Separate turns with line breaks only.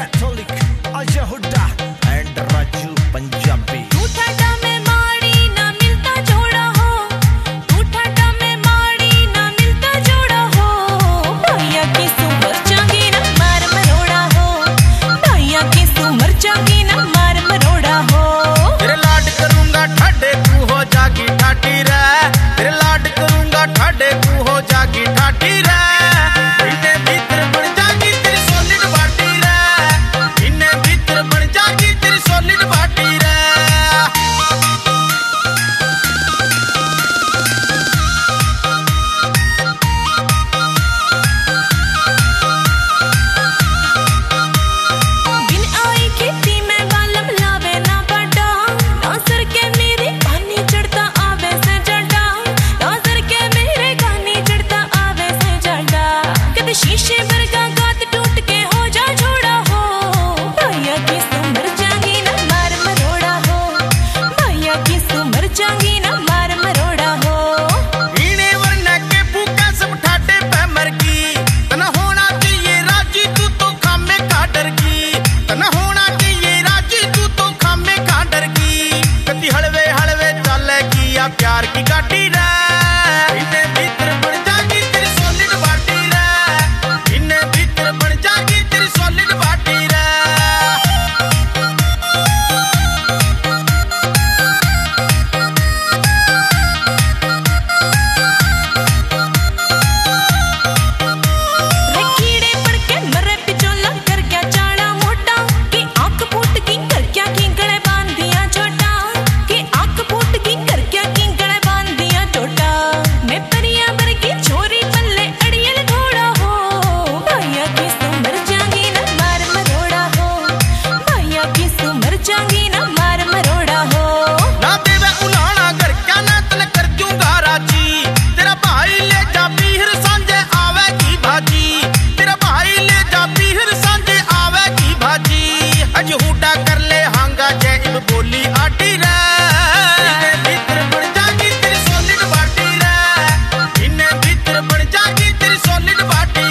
To
प्यार की गाड़ी solid body